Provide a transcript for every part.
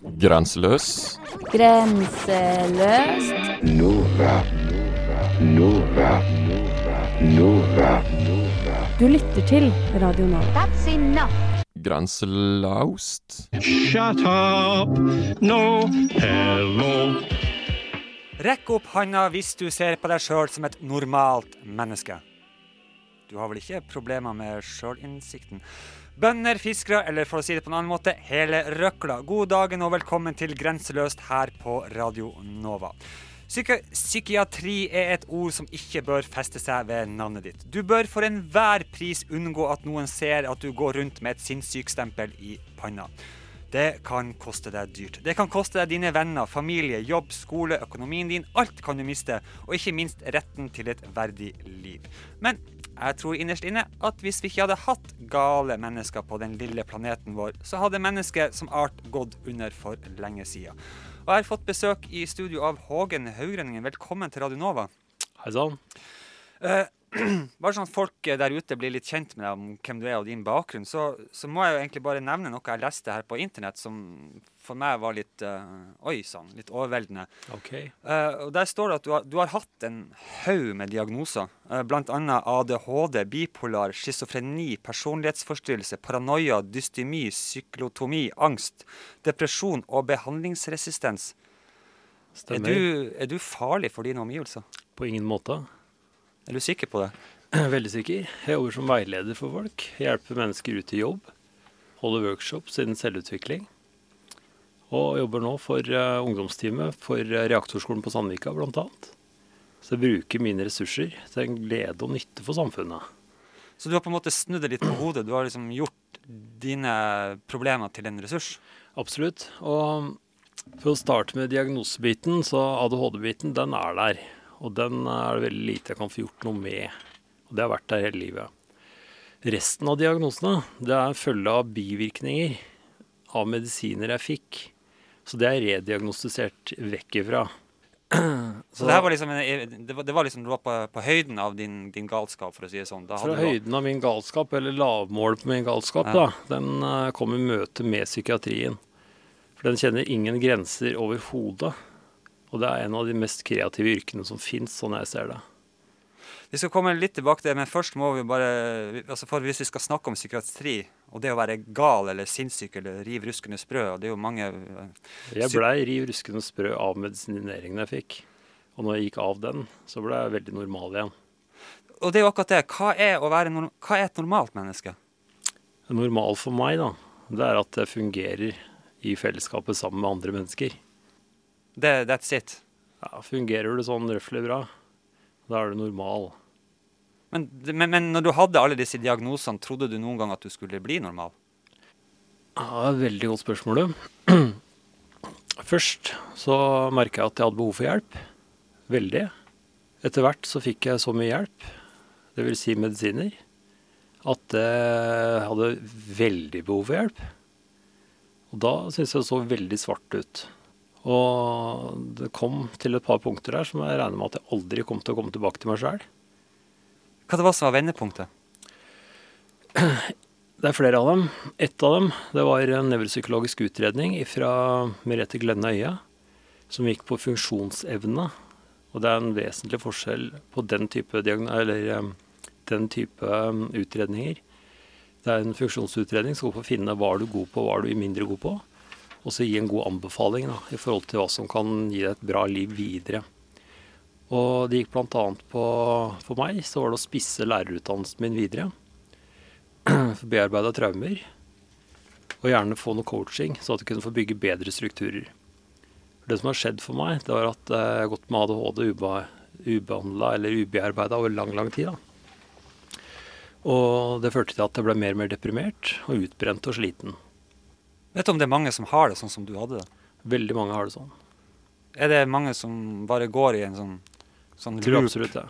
Grenseløs. Grenseløst. Nova, Nova, Nova, Du lytter til Radio Nova. That's enough. Grenselaust. Shut up! No, hello. Rekk opp handa hvis du ser på deg sjøl som et normalt menneske. Du har vel ikke problemer med sjølinnsikten? Bønder, fiskere, eller for å si det på en annen måte, hele røkla. God dagen og velkommen til Grenseløst her på Radio Nova. Psyki psykiatri er et ord som ikke bør feste seg ved navnet ditt. Du bør for enhver pris unngå at noen ser at du går rundt med et sinnssykstempel i panna. Det kan koste deg dyrt. Det kan koste deg dine venner, familie, jobb, skole, økonomien din. Alt kan du miste, og ikke minst retten til et verdig liv. Men jeg tror innerst inne at hvis vi ikke hadde hatt gale mennesker på den lille planeten vår, så hadde mennesket som art gått under for lenge siden. Og jeg har fått besøk i studio av Hågen Haugrenningen. Velkommen til Radio Nova. Hei sann. Eh, bare sånn at folk eh, der ute blir litt kjent med deg om hvem du er og din bakgrunn, så, så må jeg jo egentlig bare nevne noe jeg leste her på internett som for meg var litt uh, Oi sann, litt overveldende. Okay. Uh, og Der står det at du har, du har hatt en haug med diagnoser. Uh, bl.a. ADHD, bipolar, schizofreni, personlighetsforstyrrelse, paranoia, dystemi, syklotomi, angst, depresjon og behandlingsresistens. Er du, er du farlig for dine omgivelser? På ingen måte. Er du sikker på det? Veldig sikker. Jeg jobber som veileder for folk. Hjelper mennesker ut i jobb. Holder workshops innen selvutvikling. Og jobber nå for uh, ungdomsteamet for eh, reaktorskolen på Sandvika bl.a. Så jeg bruker mine ressurser til en glede og nytte for samfunnet. Så du har på en måte snudd det litt på hodet. Du har liksom gjort dine problemer til en ressurs. Absolutt. Og for å starte med diagnosebiten, så ADHD-biten, den er der. Og den er det veldig lite jeg kan få gjort noe med. Og det har vært der hele livet. Resten av diagnosene, det er følge av bivirkninger av medisiner jeg fikk. Så det er rediagnostisert vekk ifra. Så det her var liksom, det var, det var liksom du var på, på høyden av din, din galskap, for å si det sånn. Fra høyden av min galskap, eller lavmålet på min galskap, Ja. da, den eh, kom i møte med psykiatrien. For den kjenner ingen grenser overhodet. Og det er en av de mest kreative yrkene som fins, sånn jeg ser det. Vi skal komme litt tilbake til det, men først må vi bare altså for Hvis vi skal snakke om psykiatri, og det å være gal eller sinnssyk eller riv ruskende sprø, og det er jo mange eh, Jeg blei riv ruskende sprø av medisineringen jeg fikk. Og når jeg gikk av den, så ble jeg veldig normal igjen. Og det er jo akkurat det. Hva er, norm hva er et normalt menneske? Normal for meg, da, det er at jeg fungerer i fellesskapet sammen med andre mennesker. Det, that's it. Ja, fungerer du sånn røftlig bra, da er du normal. Men, men, men når du hadde alle disse diagnosene, trodde du noen gang at du skulle bli normal? Ja, veldig godt spørsmål. du. Først så merka jeg at jeg hadde behov for hjelp. Veldig. Etter hvert så fikk jeg så mye hjelp, dvs. Si medisiner, at jeg hadde veldig behov for hjelp. Og da syntes jeg det så veldig svart ut. Og det kom til et par punkter der som jeg regner med at jeg aldri kom til å komme tilbake til meg sjøl. Hva det var som var vendepunktet? Det er flere av dem. Ett av dem det var en nevropsykologisk utredning fra Merete Glenne Øie, som gikk på funksjonsevne. Og det er en vesentlig forskjell på den type, eller, eh, den type eh, utredninger. Det er en funksjonsutredning som går på å finne hva er du god på, hva er du mindre god på. Og så gi en god anbefaling da, i forhold til hva som kan gi deg et bra liv videre. Og det gikk bl.a. på For meg så var det å spisse lærerutdannelsen min videre Bearbeide traumer. Og gjerne få noe coaching, så at du kunne få bygge bedre strukturer. For Det som har skjedd for meg, det var at jeg har gått med ADHD ubehandla eller ubearbeida over lang, lang tid. da. Og det førte til at jeg ble mer og mer deprimert og utbrent og sliten. Vet du om det er mange som har det sånn som du hadde det? Veldig mange har det sånn. Er det mange som bare går i en sånn, sånn tror loop, absolutt ja.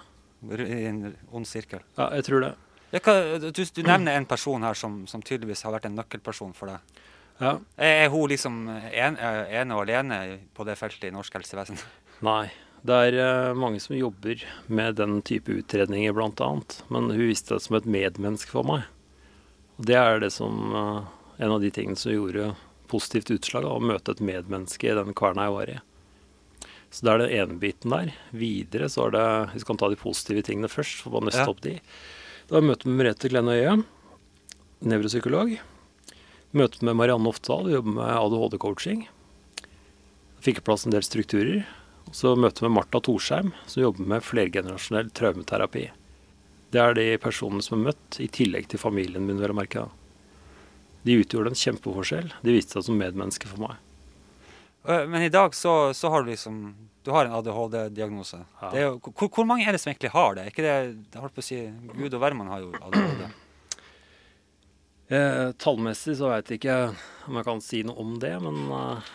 i en ond sirkel? Ja, jeg tror det. Ja, hva, du, du nevner en person her som, som tydeligvis har vært en nøkkelperson for deg. Ja. Er, er hun liksom en, ene og alene på det feltet i norsk helsevesen? Nei. Det er eh, mange som jobber med den type utredninger, annet. Men hun viste det som et medmenneske for meg. Og det er det som eh, en av de tingene som gjorde positivt utslag da, å møte et medmenneske i den kverna jeg var i. Så det er den ene biten der. Videre så er det Vi kan ta de positive tingene først. for å nøste Ja. opp de. Det var møte med Merete Glenne Øie, nevropsykolog. Møte med Marianne Oftedal, vi jobber med ADHD-coaching. Fikk på plass en del strukturer. Så møte med Marta Torsheim, som jobber med flergenerasjonell traumeterapi. Det er de personene som er møtt, i tillegg til familien min, vel å merke. da. De utgjorde en kjempeforskjell. De viste seg som medmennesker for meg. Øh, Men i dag så, så har du liksom Du har en ADHD-diagnose. Ja. Hvor, hvor mange er det som egentlig har det? Ikke det jeg holdt på å si, Gud og hvermann har jo ADHD. Eh, tallmessig så veit jeg ikke om jeg kan si noe om det, men eh,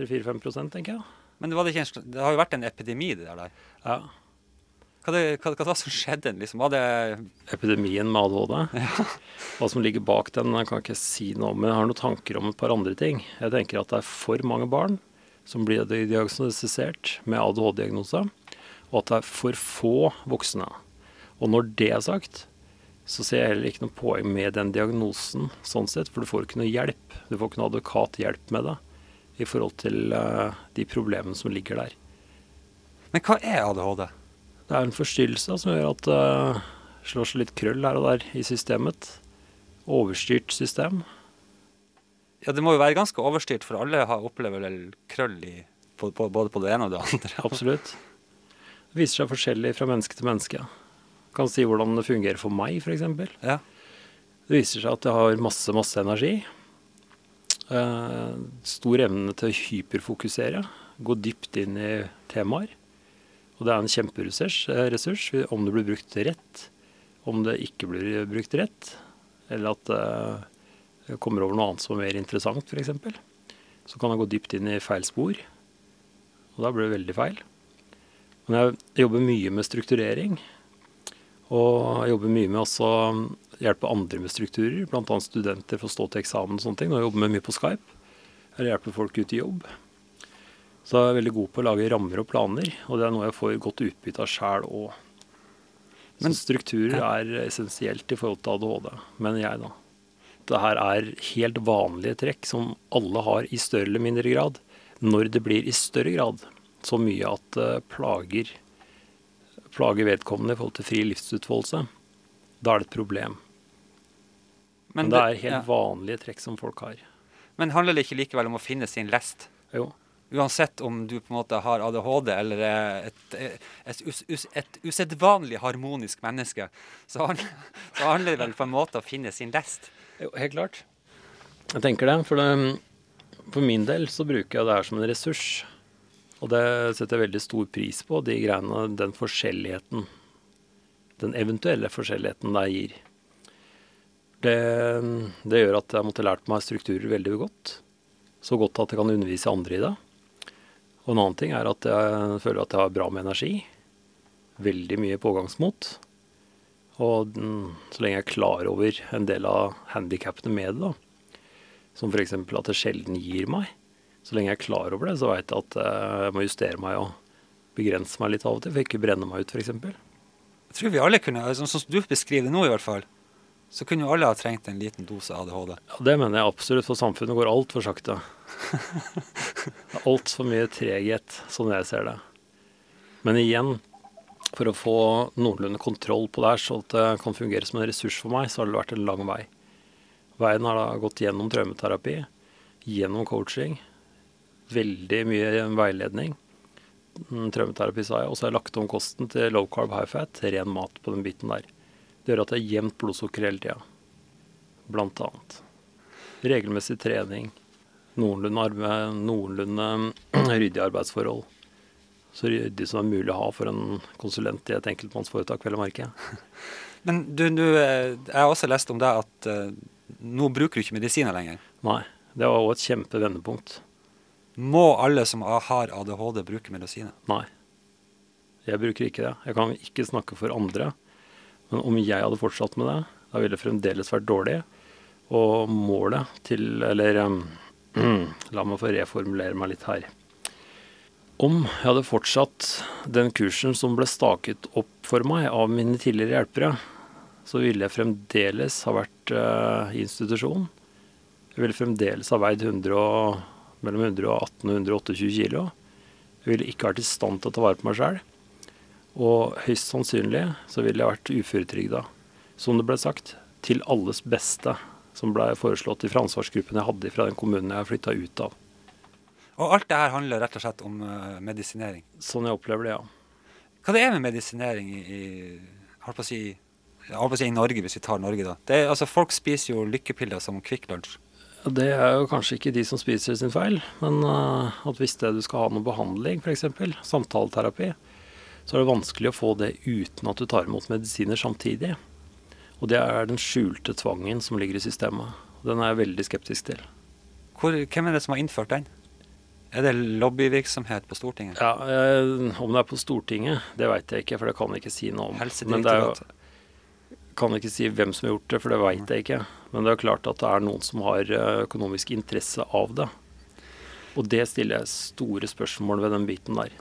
3-4-5% tenker jeg. Men det, var det, ikke det har jo vært en epidemi, det der. der. Ja. Hva, det, hva, hva var det som skjedde? Liksom? Var det Epidemien med ADHD. Hva som ligger bak den, jeg kan ikke si noe om. Men jeg har noen tanker om et par andre ting. Jeg tenker at det er for mange barn som blir diagnostisert med ADHD-diagnose, og at det er for få voksne. Og når det er sagt, så ser jeg heller ikke noe poeng med den diagnosen, sånn sett, for du får ikke noe hjelp. Du får ikke noe advokat hjelp med det i forhold til eh, de problemene som ligger der. Men hva er ADHD? Det er en forstyrrelse som gjør at det slår seg litt krøll her og der i systemet. Overstyrt system. Ja, Det må jo være ganske overstyrt, for alle har opplever vel krøll i, på, på, både på det ene og det andre. Absolutt. Det viser seg forskjellig fra menneske til menneske. Kan si hvordan det fungerer for meg, f.eks. Ja. Det viser seg at jeg har masse, masse energi. Eh, stor evne til å hyperfokusere. Gå dypt inn i temaer. Og det er en kjemperessurs eh, om det blir brukt rett. Om det ikke blir brukt rett. Eller at det kommer over noe annet som er mer interessant, f.eks. Så kan jeg gå dypt inn i feil spor. Og da blir det veldig feil. Men jeg jobber mye med strukturering. Og jeg jobber mye med også hjelpe andre med strukturer, bl.a. studenter for å stå til eksamen og sånne ting. Og jobber med mye på Skype. Eller hjelper folk ut i jobb. Så jeg er veldig god på å lage rammer og planer, og det er noe jeg får godt utbytte av sjæl òg. Men Men- strukturer er essensielt i forhold til ADHD, mener jeg, da. Det her er helt vanlige trekk som alle har i større eller mindre grad. Når det blir i større grad så mye at det plager, plager vedkommende i forhold til fri livsutfoldelse, da er det et problem. Men, det er helt ja. vanlige trekk som folk har. Men handler det ikke likevel om å finne sin lest? Jo. Uansett om du på en måte har ADHD eller er et, et, us- et usedvanlig harmonisk menneske, så så handler det vel på en måte å finne sin lest. Jo, helt klart. Jeg tenker det, for det, for min del så bruker jeg det her som en ressurs. Og det setter jeg veldig stor pris på, de greiene, den forskjelligheten. Den eventuelle forskjelligheten det gir. Det, det gjør at jeg måtte lært meg strukturer veldig godt. Så godt at jeg kan undervise andre i det. Og en annen ting er at jeg føler at jeg har bra med energi. Veldig mye pågangsmot. Og så lenge jeg er klar over en del av handikappene med det, da, som f.eks. at det sjelden gir meg, så lenge jeg er klar over det, så veit jeg at eh, jeg må justere meg og begrense meg litt av og til, for ikke brenne meg ut, f.eks. Jeg tror vi alle kunne, sånn som du beskriver det nå i hvert fall, så kunne jo alle ha trengt en liten dose ADHD. Ja, det mener jeg absolutt, for samfunnet går altfor sakte. Altfor mye treghet, sånn jeg ser det. Men igjen, for å få noenlunde kontroll på det her, så at det kan fungere som en ressurs for meg, så har det vært en lang vei. Veien har da gått gjennom traumeterapi, gjennom coaching, veldig mye veiledning. Mm, Traumeterapi, sa jeg. Og så har jeg lagt om kosten til low carb, high fat, ren mat på den biten der. Det gjør at det er jevnt blodsukker hele tida, annet. Regelmessig trening, noenlunde, arme, noenlunde ryddige arbeidsforhold. Så ryddig som det er mulig å ha for en konsulent i et enkeltmannsforetak, vel å merke. Men du, du, eh, jeg har også lest om deg at eh, nå bruker du ikke medisiner lenger. Nei, det var òg et kjempevendepunkt. Må alle som har ADHD bruke medisiner? Nei. Jeg bruker ikke det. Jeg kan ikke snakke for andre. Men om jeg hadde fortsatt med det, da ville det fremdeles vært dårlig. Og målet til Eller um, la meg få reformulere meg litt her. Om jeg hadde fortsatt den kursen som ble staket opp for meg av mine tidligere hjelpere, så ville jeg fremdeles ha vært uh, institusjon. Jeg ville fremdeles ha veid 100 og, mellom 118 og 128 kilo. Jeg ville ikke vært i stand til å ta vare på meg sjøl. Og høyst sannsynlig så ville jeg vært uføretrygda. Som det ble sagt, til alles beste, som ble foreslått fra ansvarsgruppen jeg hadde fra den kommunen jeg flytta ut av. Og alt det her handler rett og slett om eh, medisinering. Sånn jeg opplever det, ja. Hva det er med medisinering i, i på å si, holdt på å si i Norge, hvis vi tar Norge, da? Det er, altså, folk spiser jo lykkepiller som Kvikk Lunsj. Det er jo kanskje ikke de som spiser sin feil, men uh, at hvis det du skal ha noe behandling, f.eks., samtaleterapi, så er det vanskelig å få det uten at du tar imot medisiner samtidig. Og det er den skjulte tvangen som ligger i systemet. Den er jeg veldig skeptisk til. Hvor, hvem er det som har innført den? Er det lobbyvirksomhet på Stortinget? Ja, eh, Om det er på Stortinget, det veit jeg ikke, for det kan jeg ikke si noe om. Men det er jo, kan kan ikke si hvem som har gjort det, for det veit jeg ikke. Men det er klart at det er noen som har eh, økonomisk interesse av det. Og det stiller jeg store spørsmål ved den biten der.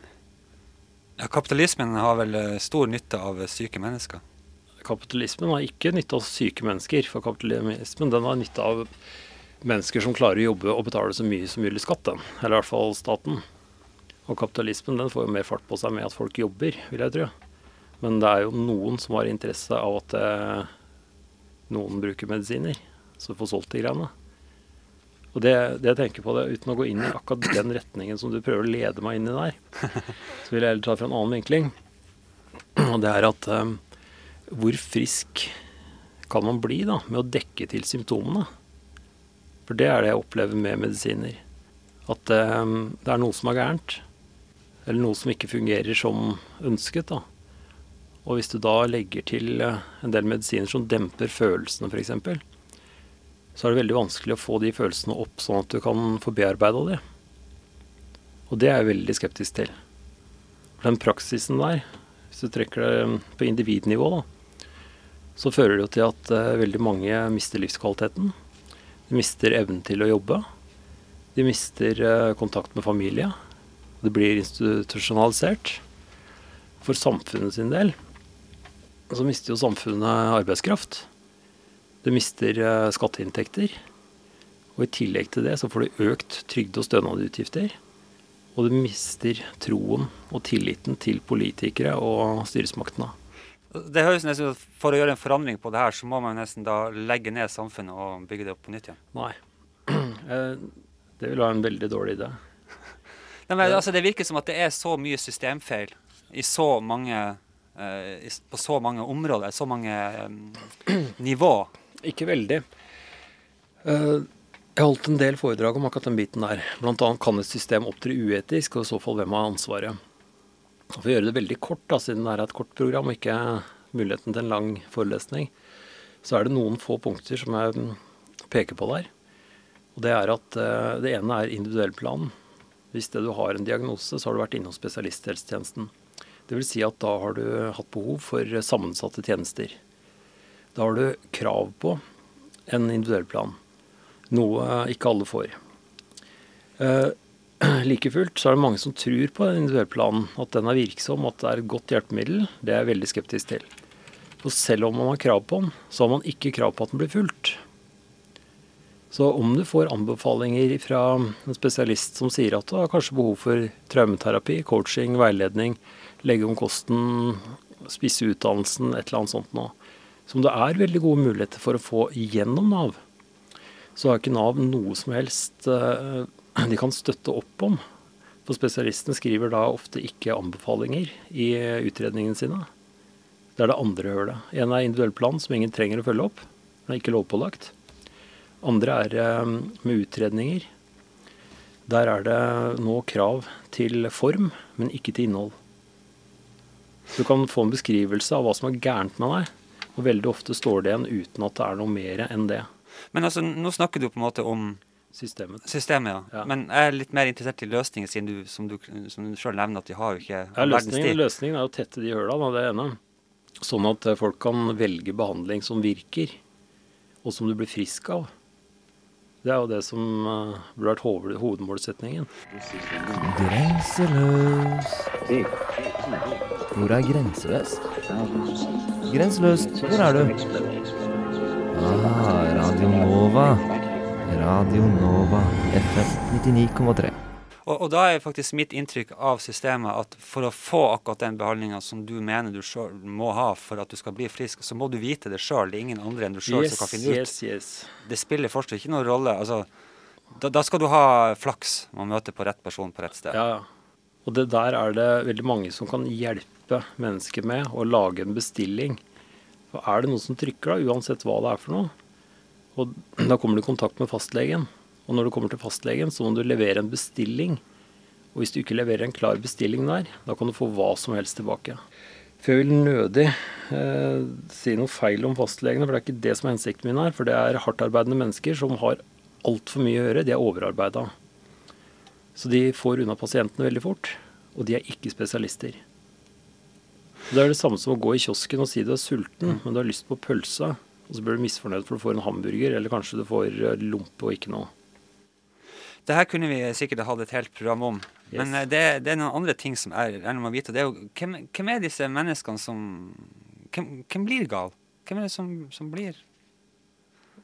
Ja, kapitalismen har vel eh, stor nytte av eh, syke mennesker. Kapitalismen har ikke nytte av syke mennesker, for kapitalismen den har nytte av mennesker som klarer å jobbe og betale så mye som mulig skatt, den. Eller i hvert fall staten. Og kapitalismen den får jo mer fart på seg med at folk jobber, vil jeg tro. Men det er jo noen som har interesse av at eh, noen bruker medisiner, så får solgt de greiene. Og det, det jeg tenker på det, uten å gå inn i akkurat den retningen som du prøver å lede meg inn i der, så vil jeg heller ta fra en annen vinkling. Og det er at um, hvor frisk kan man bli da, med å dekke til symptomene? For det er det jeg opplever med medisiner. At um, det er noe som er gærent. Eller noe som ikke fungerer som ønsket. da. Og hvis du da legger til eh, en del medisiner som demper følelsene f.eks., så er det veldig vanskelig å få de følelsene opp sånn at du kan få bearbeida de. Og det er jeg veldig skeptisk til. Den praksisen der, hvis du trekker det på individnivå, da, så fører det jo til at eh, veldig mange mister livskvaliteten. De mister evnen til å jobbe. De mister eh, kontakt med familie. Det blir institusjonalisert. For samfunnet sin del så mister jo samfunnet arbeidskraft. Det mister eh, skatteinntekter. Og i tillegg til det så får du økt trygde- og stønadsutgifter. Og du mister troen og tilliten til politikere og styresmaktene. Det høres nesten ut For å gjøre en forandring på det her, så må man nesten da legge ned samfunnet og bygge det opp på nytt igjen. Nei. Eh, Det vil være en veldig dårlig idé. Nei, men, altså, det virker som at det er så mye systemfeil i så mange, eh, i, på så mange områder, så mange eh, nivå. Ikke veldig. Eh, Jeg holdt en del foredrag om akkurat den biten der. Annet kan et system opptre uetisk, og i så fall hvem har ansvaret. For å gjøre det veldig kort, da, siden det er et kort program og ikke muligheten til en lang forelesning, så er det noen få punkter som jeg mm, peker på der. Og Det er at eh, det ene er individuell plan. Hvis det du har en diagnose, så har du vært innom spesialisthelsetjenesten. Vil si at da har du hatt behov for sammensatte tjenester. Da har du krav på en individuell plan, noe ikke alle får. Eh, like fullt så er det mange som tror på den individuelle planen, at den er virksom, at det er et godt hjelpemiddel. Det er jeg veldig skeptisk til. For selv om man har krav på den, så har man ikke krav på at den blir fulgt. Så om du får anbefalinger fra en spesialist som sier at du har kanskje behov for traumeterapi, coaching, veiledning, legge om kosten, spisse utdannelsen, et eller annet sånt nå, som det er veldig gode muligheter for å få gjennom Nav, så har ikke Nav noe som helst eh, de kan støtte opp om. For spesialistene skriver da ofte ikke anbefalinger i utredningene sine. Det er det andre hølet. En er individuell plan, som ingen trenger å følge opp. Den er ikke lovpålagt. Andre er eh, med utredninger. Der er det nå krav til form, men ikke til innhold. Du kan få en beskrivelse av hva som er gærent med deg, og veldig ofte står det igjen uten at det er noe mer enn det. Men altså, nå snakker du på en måte om Systemet. systemet, ja. Ja. Men jeg er litt mer interessert i løsninger, siden du, som du, som du selv nevner, at de har jo ikke Ja, løsningen, løsningen er å tette de høla, det ene. Sånn at eh, folk kan velge behandling som virker, og som du blir frisk av. Det er jo det som uh, burde vært hoved, hovedmålsetningen. Grenseløs. Hvor er grenseløs? Grenseløs, hvor er du? Ah, Radio Nova. Radio Nova FM 99,3. Og, og da er faktisk mitt inntrykk av systemet at for å få akkurat den behandlinga som du mener du sjøl må ha for at du skal bli frisk, så må du vite det sjøl. Det er ingen andre enn du sjøl som kan finne ut. yes, yes. Det spiller fortsatt ikke noen rolle. Altså, da, da skal du ha flaks med å møte på rett person på rett sted. Ja, ja. Og det der er det veldig mange som kan hjelpe mennesker med å lage en bestilling. For er det noe som trykker, da, uansett hva det er for noe, og da kommer du i kontakt med fastlegen. Og når du kommer til fastlegen, så må du levere en bestilling. Og hvis du ikke leverer en klar bestilling der, da kan du få hva som helst tilbake. For jeg vil nødig eh, si noe feil om fastlegene, for det er ikke det som er hensikten min her. For det er hardtarbeidende mennesker som har altfor mye å gjøre. De er overarbeida. Så de får unna pasientene veldig fort, og de er ikke spesialister. Det er det samme som å gå i kiosken og si du er sulten, men du har lyst på pølse, og så blir du misfornøyd for du får en hamburger, eller kanskje du får eh, lompe og ikke noe. Det her kunne vi sikkert hatt et helt program om. Yes. Men eh, det, det er noen andre ting som er, er noe å vite. Det er jo, hvem, hvem er disse menneskene som Hvem, hvem blir gal? Hvem er det som, som blir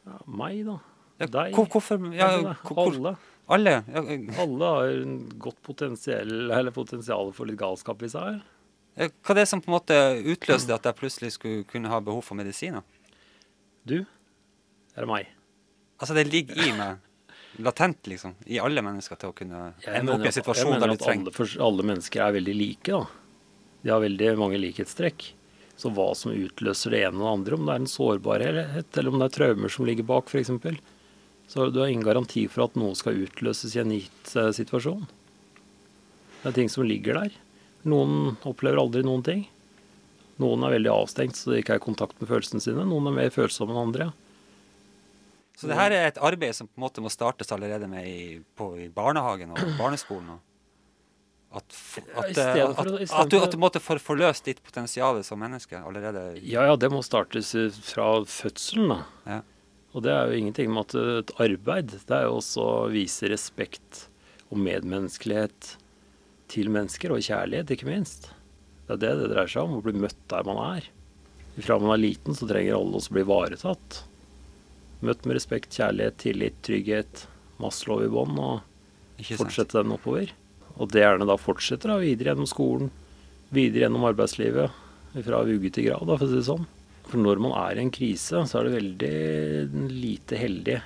Ja, meg, da. ja, Deg. hvor- Hvorfor ja, Alle. hvor, Alle. Alle? Ja, Alle har en godt potensial, eller potensial for litt galskap i seg. Ja, hva er det som på en måte utløste at jeg plutselig skulle kunne ha behov for medisiner? Du, det er meg. Altså, det ligger i meg latent, liksom, i alle mennesker til å kunne Jeg ende opp i mener en situasjon jeg der mener du trenger alle, at alle mennesker er veldig like, da. De har veldig mange likhetstrekk. Så hva som utløser det ene og det andre, om det er en sårbarhet, eller om det er traumer som ligger bak, f.eks. Så du har ingen garanti for at noe skal utløses i en gitt eh, situasjon. Det er ting som ligger der. Noen opplever aldri noen ting. Noen er veldig avstengt, så de ikke er i kontakt med følelsene sine. Noen er mer følsomme enn andre. Så det her er et arbeid som på en måte må startes allerede med i, på, i barnehagen og barneskolen. Og at, Ja, at, eh, for å- at, at du, på en at du måtte få forløst ditt potensial som menneske allerede. Ja, ja, det må startes fra fødselen, da. Ja. Og det er jo ingenting med at et arbeid, det er jo også å vise respekt og medmenneskelighet til mennesker, og kjærlighet, ikke minst. Det er det det dreier seg om, å bli møtt der man er. Fra man er liten, så trenger alle også bli ivaretatt. Møtt med respekt, kjærlighet, tillit, trygghet. masselov i bånn, og fortsette den oppover. Og det gjerne da fortsetter da videre gjennom skolen, videre gjennom arbeidslivet, fra vugge til grav, da, for å si det sånn. For når man er i en krise, så er det veldig lite heldig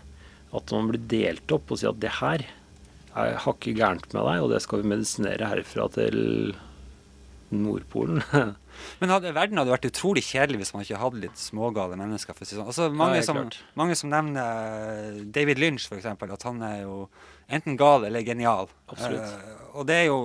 at man blir delt opp og sier at det her er hakket gærent med deg, og det skal vi medisinere herfra til Nordpolen. Men hadde, verden hadde vært utrolig kjedelig hvis man ikke hadde litt smågale mennesker. For sånn. altså, mange, som, mange som nevner eh, David Lynch, f.eks., at han er jo enten gal eller genial. Absolutt. Eh, og det er jo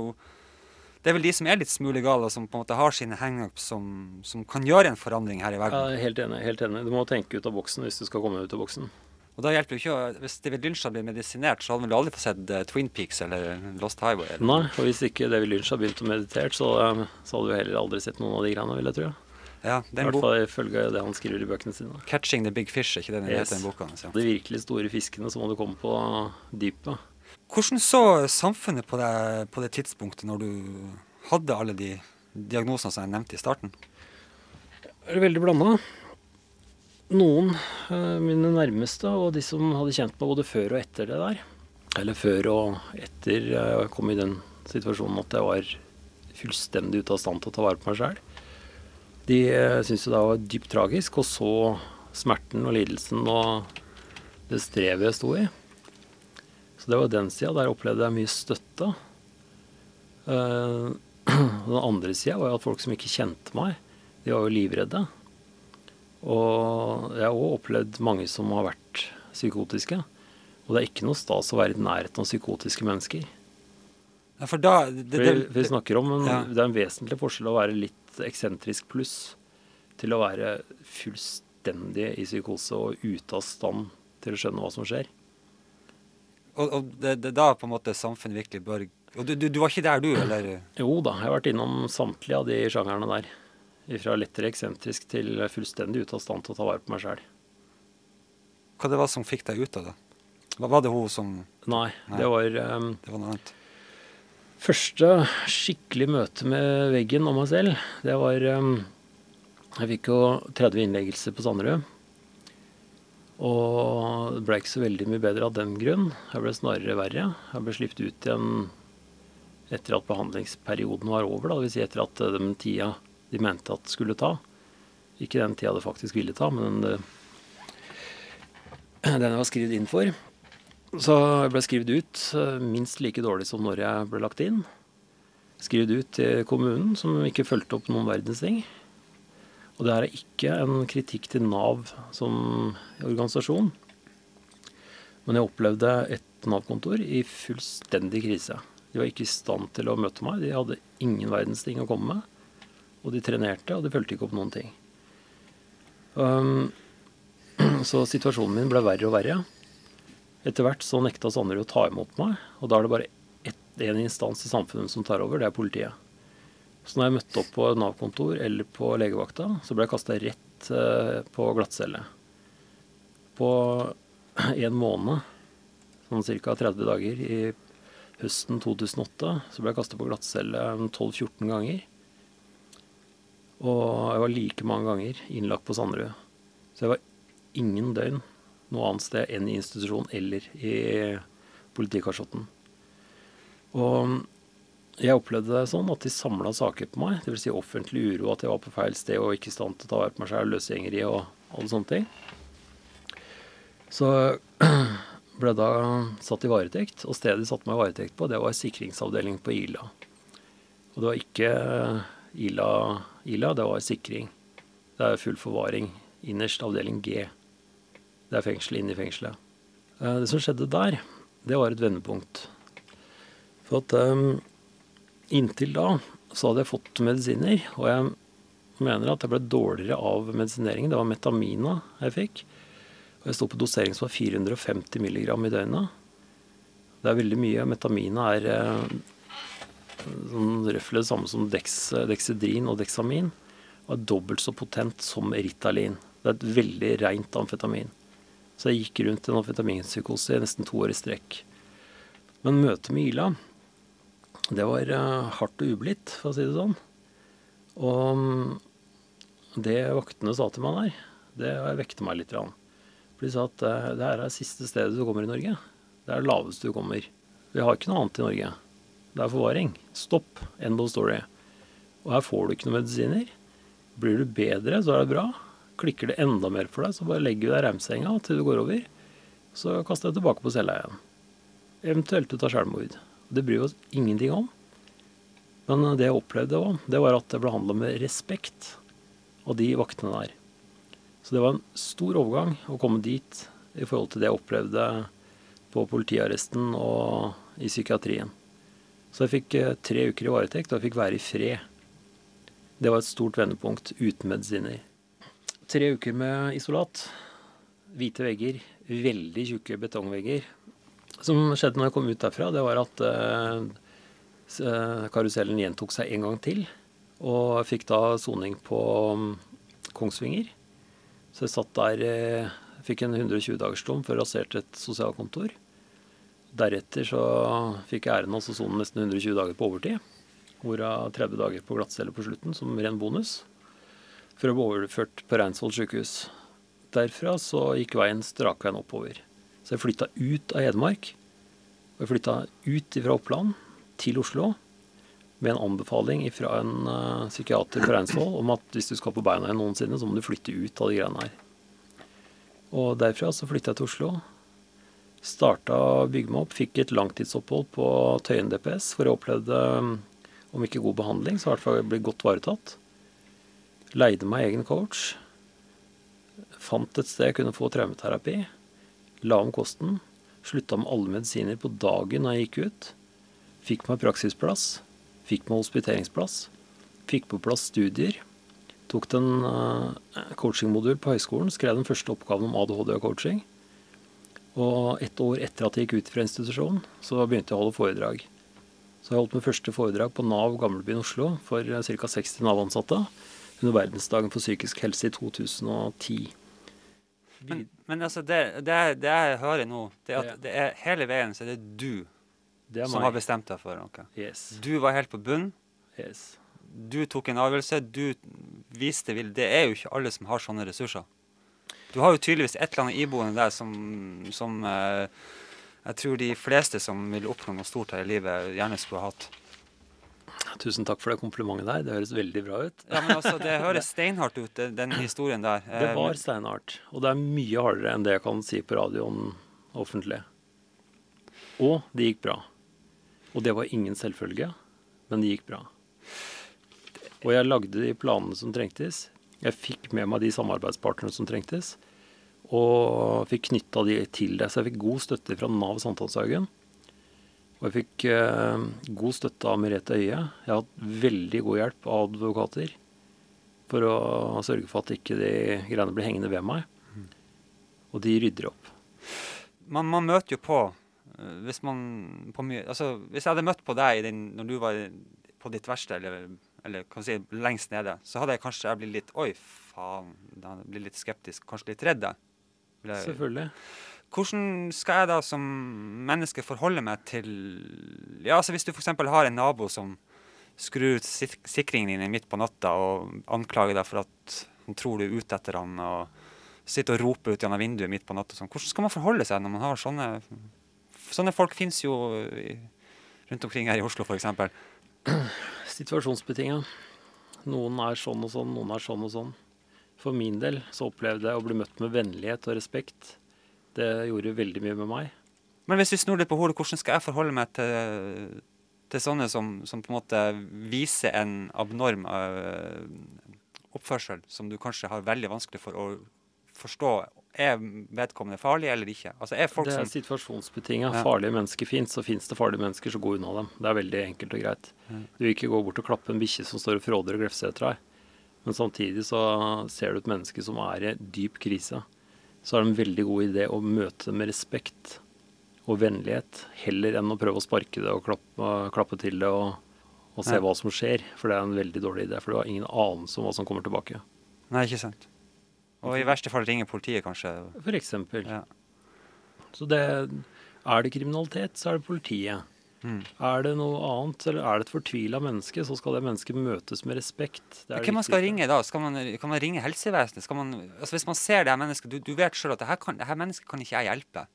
det er vel de som er litt smulegale, og som på en måte har sine hangups som, som kan gjøre en forandring her i Ja, verden. helt enig. helt enig. Du må tenke ut av boksen hvis du skal komme ut av boksen. Og da hjelper jo ikke å Hvis David Lynch hadde blitt medisinert, så hadde han vel aldri fått sett eh, Twin Peaks eller Lost Highway. Eller. Nei, og hvis ikke David Lynch hadde begynt å meditere, så, eh, så hadde du heller aldri sett noen av de greiene, vil jeg tro. Ja, I den hvert fall ifølge det han skriver i bøkene sine. 'Catching the Big Fish', er ikke det den Yes. heter, den boka hans? Ja. De virkelig store fiskene, så må du komme på dypet. Hvordan så samfunnet på det, på det tidspunktet når du hadde alle de diagnosene som jeg nevnte i starten? Det er veldig blanda. Noen, eh, mine nærmeste, og de som hadde kjent meg både før og etter det der, eller før og etter jeg kom i den situasjonen at jeg var fullstendig ute av stand til å ta vare på meg sjøl, de uh, syntes jo det var dypt tragisk, og så smerten og lidelsen og det strevet jeg sto i. Så det var den sida. Der opplevde jeg mye støtte. Eh, den andre sida var jo at folk som ikke kjente meg, de var jo livredde. Og jeg har òg opplevd mange som har vært psykotiske. Og det er ikke noe stas å være i nærheten av psykotiske mennesker. Ja, for da det, det, vi, vi snakker om en, ja. Det er en vesentlig forskjell å være litt eksentrisk pluss til å være fullstendig i psykose og ute av stand til å skjønne hva som skjer. Og, og det, det da på en måte samfunnet virkelig bør Og du, du, du var ikke der, du, eller? Jo da, jeg har vært innom samtlige av de sjangerne der. Fra lettere eksentrisk til fullstendig ute av stand til å ta vare på meg sjøl. Hva det var som fikk deg ut av det? Hva var det hun som Nei, Nei. det var um, Det var noe annet. Første skikkelig møte med veggen og meg selv, det var um, Jeg fikk jo 30 innleggelser på Sanderud. Og det ble ikke så veldig mye bedre av den grunn. Jeg ble snarere verre. Jeg ble sluppet ut igjen etter at behandlingsperioden var over. Det vil si etter at eh, den tida de mente at skulle ta. Ikke den tida det faktisk ville ta, men den, den jeg var skrevet inn for. Så jeg ble skrevet ut eh, minst like dårlig som når jeg ble lagt inn. Skrevet ut til kommunen, som ikke fulgte opp noen verdens ting. Og det her er ikke en kritikk til Nav som organisasjon. Men jeg opplevde et Nav-kontor i fullstendig krise. De var ikke i stand til å møte meg. De hadde ingen verdens ting å komme med. Og de trenerte, og de fulgte ikke opp noen ting. Um, så situasjonen min ble verre og verre. Etter hvert så nekta Sanderud å ta imot meg, og da er det bare én instans i samfunnet som tar over, det er politiet. Så når jeg møtte opp på Nav-kontor eller på legevakta, så ble jeg kasta rett eh, på glattcelle. På en måned, sånn ca. 30 dager i høsten 2008, så ble jeg kasta på glattcelle 12-14 ganger. Og jeg var like mange ganger innlagt på Sanderud. Så jeg var ingen døgn noe annet sted enn i institusjon eller i politikasjotten. Og jeg opplevde det sånn at de samla saker på meg, dvs. Si offentlig uro, at jeg var på feil sted og ikke i stand til å ta vare på meg sjøl, løsgjengeri og alle sånne ting. Så ble da satt i varetekt, og stedet de satte meg i varetekt på, det var sikringsavdeling på Ila. Og det var ikke Ila, Ila det var sikring. Det er full forvaring. Innerst avdeling G. Det er fengsel inne i fengselet. Eh, det som skjedde der, det var et vendepunkt. For at um, inntil da så hadde jeg fått medisiner, og jeg mener at jeg ble dårligere av medisineringen. Det var metamina jeg fikk. Og jeg sto på dosering som var 450 mg i døgnet. Det er veldig mye. Metamina er eh, sånn røftlig det samme som dex, dexedrin og dexamin. Og er dobbelt så potent som Ritalin. Det er et veldig rent amfetamin. Så jeg gikk rundt en amfetaminpsykose i nesten to år i strekk. Men møtet med Ila det var uh, hardt og ublidt, for å si det sånn. Og um, det vaktene sa til meg der, det vekte meg litt. For de sa at uh, det her er siste stedet du kommer i Norge. Det er det laveste du kommer. Vi har ikke noe annet i Norge. Det er forvaring. Stopp. End of story. Og her får du ikke noen medisiner. Blir du bedre, så er det bra. Klikker det enda mer for deg, så bare legger vi deg i remsenga til du går over. Så kaster jeg tilbake på cella igjen. Eventuelt du tar selvmord. Det bryr vi oss ingenting om. Men det jeg opplevde òg, det var at jeg ble handla med respekt av de vaktene der. Så det var en stor overgang å komme dit i forhold til det jeg opplevde på politiarresten og i psykiatrien. Så jeg fikk eh, tre uker i varetekt, og jeg fikk være i fred. Det var et stort vendepunkt uten medisiner. Tre uker med isolat. Hvite vegger, veldig tjukke betongvegger som skjedde når jeg kom ut derfra, det var at eh, karusellen gjentok seg en gang til. Og jeg fikk da soning på um, Kongsvinger. Så jeg satt der eh, Fikk en 120 dagers dom for rasert et sosialkontor. Deretter så fikk jeg æren av å sone nesten 120 dager på overtid. Hvorav 30 dager på glattcelle på slutten som ren bonus. For å bli overført på Reinsvoll sykehus. Derfra så gikk veien strakveien oppover. Så jeg flytta ut av Hedmark. Og jeg flytta ut fra Oppland til Oslo med en anbefaling fra en uh, psykiater på Reinsvoll om at hvis du skal på beina igjen noensinne, så må du flytte ut av de greiene her. Og derfra så flytta jeg til Oslo. Starta å bygge meg opp. Fikk et langtidsopphold på Tøyen DPS, hvor jeg opplevde, um, om ikke god behandling, så i hvert fall ble godt varetatt. Leide meg egen coach. Fant et sted jeg kunne få traumeterapi la om kosten, slutta med alle medisiner på dagen da jeg gikk ut, fikk meg praksisplass, fikk meg hospiteringsplass, fikk på plass studier, tok en uh, coachingmodul på høyskolen, skrev den første oppgaven om ADHD og coaching. Og ett år etter at jeg gikk ut fra institusjonen, så begynte jeg å holde foredrag. Så jeg holdt mitt første foredrag på Nav Gamlebyen Oslo for ca. 60 Nav-ansatte under verdensdagen for psykisk helse i 2010. Men, men altså, det, det, det, jeg hører nå, det er at det er hele veien så er det du det er som har bestemt deg for noe. Yes. Du var helt på bunn. Yes. Du tok en avgjørelse. Du viste vil. Det er jo ikke alle som har sånne ressurser. Du har jo tydeligvis et eller annet iboende der som, som eh, jeg tror de fleste som vil oppnå noe stort her i livet, gjerne skulle ha hatt. Tusen takk for det komplimentet der. Det høres veldig bra ut. Ja, men altså, Det høres steinhardt ut, den historien der. Det Eh, var steinhardt. Og det er mye hardere enn det jeg kan si på radioen offentlig. Og det gikk bra. Og det var ingen selvfølge, men det gikk bra. Og jeg lagde de planene som trengtes. Jeg fikk med meg de samarbeidspartnerne som trengtes. Og fikk knytta de til det. Så jeg fikk god støtte fra Nav Sankthanshaugen. Og jeg fikk eh, god støtte av Merete Øie. Jeg har hatt veldig god hjelp av advokater for å sørge for at ikke de greiene blir hengende ved meg. Og de rydder opp. man, man møter jo på eh, hvis man på mye, altså, Hvis jeg hadde møtt på deg din, når du var på ditt verste, eller, eller kan si, lengst nede, så hadde jeg kanskje jeg blitt litt Oi, faen. Da hadde jeg blitt litt skeptisk, kanskje litt redd. jeg. Selvfølgelig. Hvordan skal jeg da som menneske forholde meg til Ja, altså Hvis du f.eks. har en nabo som skrur ut sik sikringen din midt på natta og anklager deg for at han tror du er ute etter han, og sitter og roper ut gjennom vinduet midt på natta, og sånn, hvordan skal man forholde seg når man har sånne Sånne folk fins jo rundt omkring her i Oslo, f.eks. Situasjonsbetinga. Noen er sånn og sånn, noen er sånn og sånn. For min del så opplevde jeg å bli møtt med vennlighet og respekt. Det gjorde veldig mye med meg. Men hvis vi snur det på hodet, hvordan skal jeg forholde meg til, til sånne som, som på en måte viser en abnorm øh, oppførsel som du kanskje har veldig vanskelig for å forstå? Er vedkommende farlig eller ikke? Altså er folk Det er situasjonsbetinga. Ja. Farlige mennesker fins, og fins det farlige mennesker, så gå unna dem. Det er veldig enkelt og greit. Du vil ikke gå bort og klappe en bikkje som står og fråder og glefser etter deg. Men samtidig så ser du et menneske som er i dyp krise. Så er det en veldig god idé å møte det med respekt og vennlighet, heller enn å prøve å sparke det og klappe, klappe til det og, og se Ja. hva som skjer. For det er en veldig dårlig idé, for du har ingen anelse om hva som kommer tilbake. Nei, ikke sant. Og i verste fall ringer politiet, kanskje. For eksempel. Ja. Så det, er det kriminalitet, så er det politiet. Mm. Er det noe annet, eller er det et fortvila menneske, så skal det mennesket møtes med respekt. Det Hvem man skal ringe da? Skal man, kan man ringe helsevesenet? Man, altså hvis man ser det her mennesket, du, du vet sjøl at det her, kan, det her mennesket kan ikke jeg hjelpe.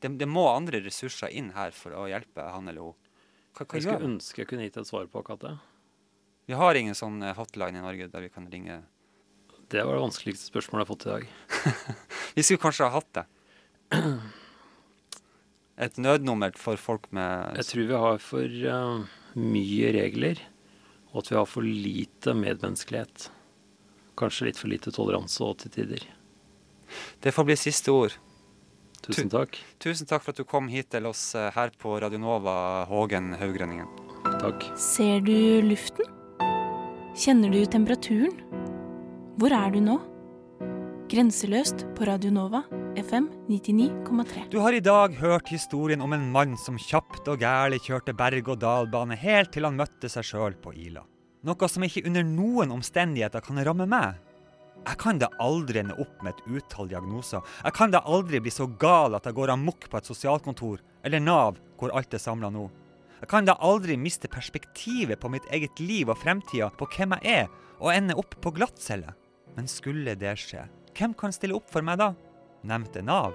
Det, det må andre ressurser inn her for å hjelpe han eller hun. Hva, hva Jeg skulle ønske jeg kunne gitt et svar på akkurat det. Vi har ingen sånn hotline i Norge der vi kan ringe Det var det vanskeligste spørsmålet jeg har fått i dag. Vi skulle kanskje ha hatt det. Et nødnummer for folk med Jeg tror vi har for uh, mye regler, og at vi har for lite medmenneskelighet. Kanskje litt for lite toleranse og til tider. Det får bli siste ord. Tusen takk. Tusen takk for at du kom hit til oss eh, her på Radionova, Hågen Haugrønningen. Takk. Ser du luften? Kjenner du temperaturen? Hvor er du nå? Grenseløst på Radio Nova, FM 99,3. Du har i dag hørt historien om en mann som kjapt og gærlig kjørte berg-og-dal-bane helt til han møtte seg sjøl på Ila. Noe som ikke under noen omstendigheter kan ramme meg. Jeg kan da aldri ende opp med et utall diagnoser. Jeg kan da aldri bli så gal at jeg går amok på et sosialkontor, eller Nav, hvor alt er samla nå. Jeg kan da aldri miste perspektivet på mitt eget liv og fremtida, på hvem jeg er, og ende opp på glattcelle. Men skulle det skje, hvem kan stille opp for meg da? Nevnte Nav?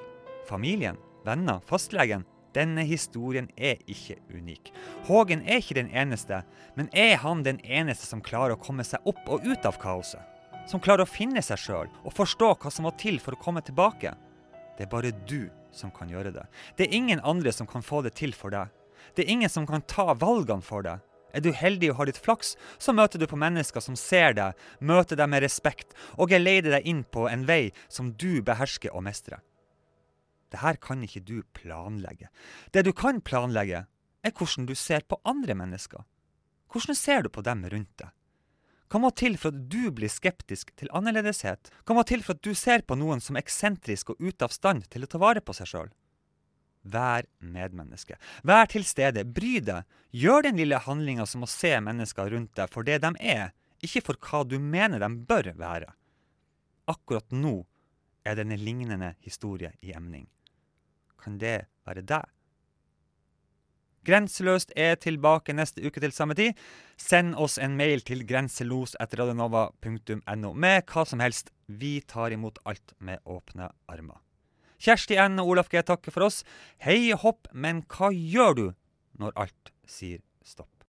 Familien? Venner? Fastlegen? Denne historien er ikke unik. Hågen er ikke den eneste, men er han den eneste som klarer å komme seg opp og ut av kaoset? Som klarer å finne seg sjøl og forstå hva som må til for å komme tilbake? Det er bare du som kan gjøre det. Det er ingen andre som kan få det til for deg. Det er ingen som kan ta valgene for deg. Er du heldig og har litt flaks, så møter du på mennesker som ser deg, møter deg med respekt og geleider deg inn på en vei som du behersker og mestrer. Det her kan ikke du planlegge. Det du kan planlegge, er hvordan du ser på andre mennesker. Hvordan ser du på dem rundt deg? Hva må til for at du blir skeptisk til annerledeshet? Hva må til for at du ser på noen som eksentrisk og ute av stand til å ta vare på seg sjøl? Vær medmenneske. Vær til stede. Bry deg. Gjør den lille handlinga som å se mennesker rundt deg for det de er, ikke for hva du mener de bør være. Akkurat nå er det en lignende historie i emning. Kan det være deg? Grenseløst er tilbake neste uke til samme tid. Send oss en mail til grenselos.radionova.no med hva som helst. Vi tar imot alt med åpne armer. Kjersti N og Olaf G takker for oss. Hei hopp, men hva gjør du når alt sier stopp?